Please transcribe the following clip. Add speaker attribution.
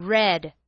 Speaker 1: red